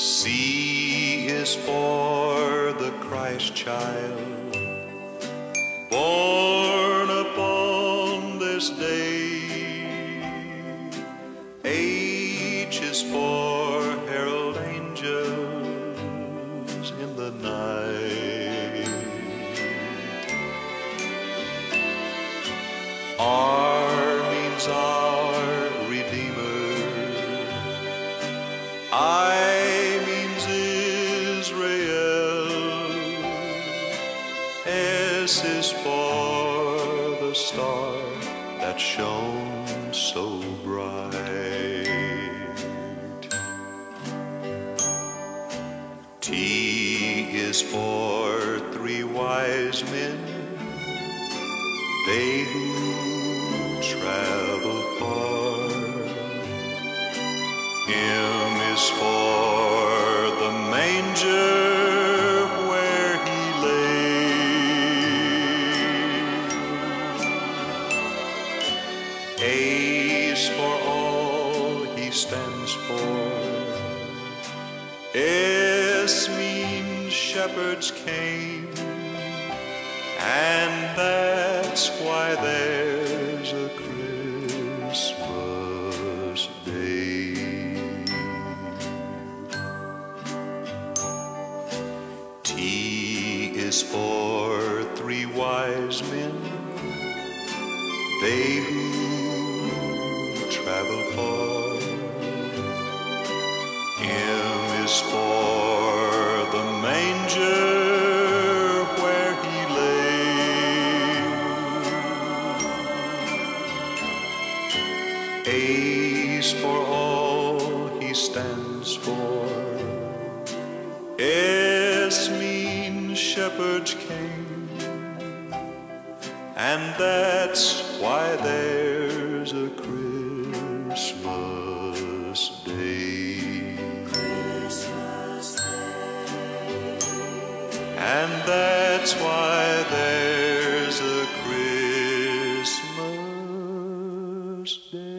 C is for the Christ child, born upon this day. H is for S is for the star that shone so bright. T is for three wise men, they who travel far. M is for the manger A's for all he stands for. S means shepherds came, and that's why there's a Christmas day. T is for three wise men, they who travel. M is for the manger where he lay. A's for all he stands for. S means shepherds came, and that's why there's a Christmas And that's why there's a Christmas day.